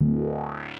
Why?